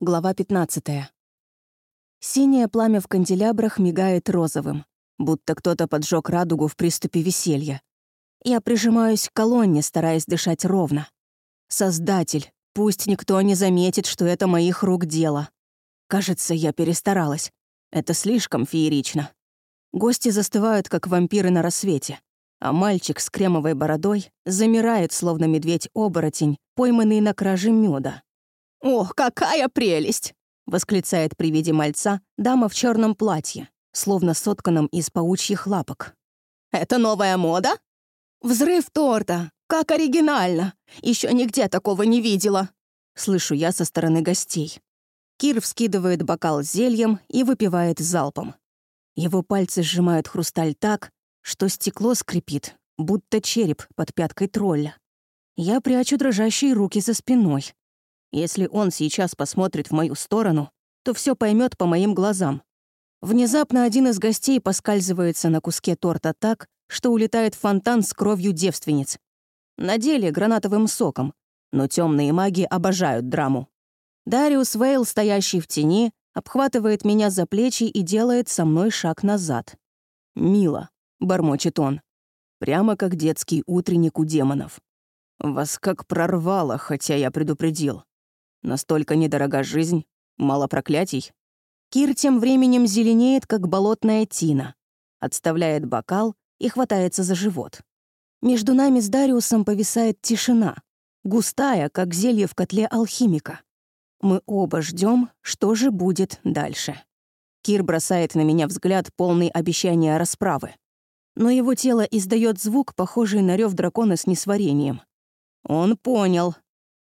Глава 15. Синее пламя в канделябрах мигает розовым, будто кто-то поджег радугу в приступе веселья. Я прижимаюсь к колонне, стараясь дышать ровно. Создатель, пусть никто не заметит, что это моих рук дело. Кажется, я перестаралась. Это слишком феерично. Гости застывают, как вампиры на рассвете, а мальчик с кремовой бородой замирает, словно медведь-оборотень, пойманный на краже меда. «Ох, какая прелесть!» — восклицает при виде мальца дама в черном платье, словно сотканном из паучьих лапок. «Это новая мода?» «Взрыв торта! Как оригинально! Еще нигде такого не видела!» Слышу я со стороны гостей. Кир вскидывает бокал с зельем и выпивает залпом. Его пальцы сжимают хрусталь так, что стекло скрипит, будто череп под пяткой тролля. Я прячу дрожащие руки за спиной. Если он сейчас посмотрит в мою сторону, то все поймет по моим глазам. Внезапно один из гостей поскальзывается на куске торта так, что улетает фонтан с кровью девственниц. На деле гранатовым соком, но темные маги обожают драму. Дариус Вейл, стоящий в тени, обхватывает меня за плечи и делает со мной шаг назад. «Мило», — бормочет он, прямо как детский утренник у демонов. «Вас как прорвало, хотя я предупредил. Настолько недорога жизнь, мало проклятий. Кир тем временем зеленеет, как болотная тина, отставляет бокал и хватается за живот. Между нами с Дариусом повисает тишина, густая, как зелье в котле алхимика. Мы оба ждем, что же будет дальше. Кир бросает на меня взгляд, полный обещания расправы. Но его тело издает звук, похожий на рев дракона с несварением. Он понял,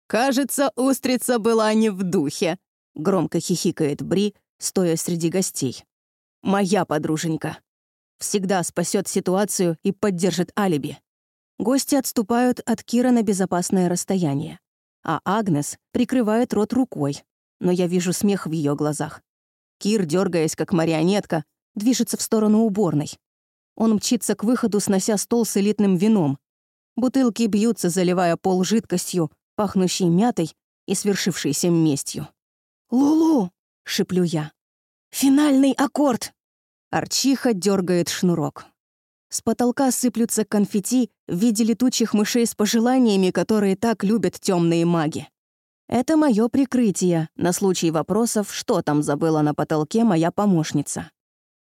«Кажется, устрица была не в духе», — громко хихикает Бри, стоя среди гостей. «Моя подруженька. Всегда спасет ситуацию и поддержит алиби». Гости отступают от Кира на безопасное расстояние, а Агнес прикрывает рот рукой, но я вижу смех в ее глазах. Кир, дергаясь как марионетка, движется в сторону уборной. Он мчится к выходу, снося стол с элитным вином. Бутылки бьются, заливая пол жидкостью, пахнущей мятой и свершившейся местью. «Лулу!» — шиплю я. «Финальный аккорд!» Арчиха дергает шнурок. С потолка сыплются конфетти в виде летучих мышей с пожеланиями, которые так любят темные маги. Это мое прикрытие на случай вопросов, что там забыла на потолке моя помощница.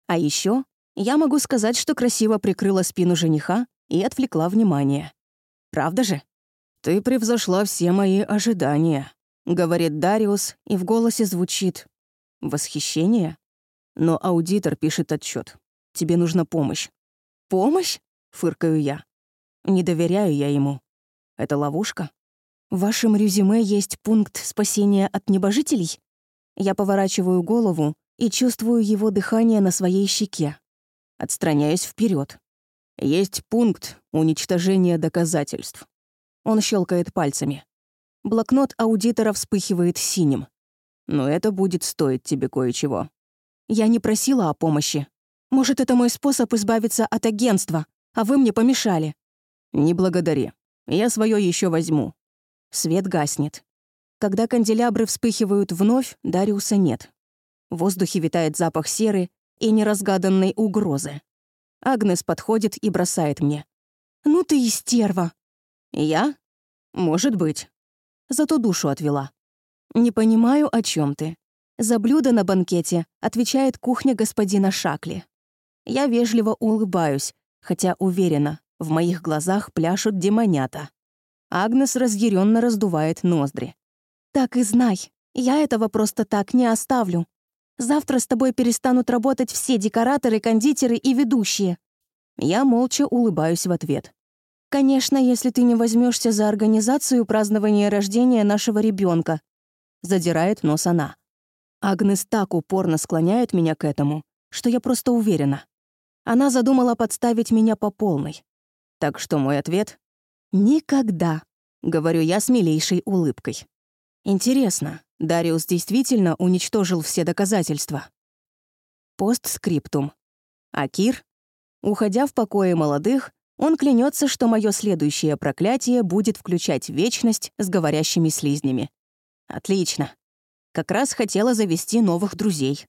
А еще я могу сказать, что красиво прикрыла спину жениха и отвлекла внимание. Правда же? «Ты превзошла все мои ожидания», — говорит Дариус, и в голосе звучит «восхищение». Но аудитор пишет отчет. «Тебе нужна помощь». «Помощь?» — фыркаю я. Не доверяю я ему. Это ловушка? В вашем резюме есть пункт спасения от небожителей? Я поворачиваю голову и чувствую его дыхание на своей щеке. Отстраняюсь вперед. Есть пункт уничтожения доказательств. Он щелкает пальцами. Блокнот аудитора вспыхивает синим. Но это будет стоить тебе кое-чего. Я не просила о помощи. Может, это мой способ избавиться от агентства, а вы мне помешали. Не благодари. Я свое еще возьму. Свет гаснет. Когда канделябры вспыхивают вновь, Дариуса нет. В воздухе витает запах серы и неразгаданной угрозы. Агнес подходит и бросает мне. «Ну ты и стерва!» «Я? Может быть. Зато душу отвела. Не понимаю, о чем ты. За блюдо на банкете отвечает кухня господина Шакли. Я вежливо улыбаюсь, хотя уверена, в моих глазах пляшут демонята. Агнес разъяренно раздувает ноздри. «Так и знай, я этого просто так не оставлю. Завтра с тобой перестанут работать все декораторы, кондитеры и ведущие». Я молча улыбаюсь в ответ. Конечно, если ты не возьмешься за организацию празднования рождения нашего ребенка, задирает нос она. Агнес так упорно склоняет меня к этому, что я просто уверена. Она задумала подставить меня по полной. Так что мой ответ — «Никогда», — говорю я с милейшей улыбкой. Интересно, Дариус действительно уничтожил все доказательства? Постскриптум. А Кир? Уходя в покое молодых, он клянется, что мое следующее проклятие будет включать вечность с говорящими слизнями. Отлично. Как раз хотела завести новых друзей.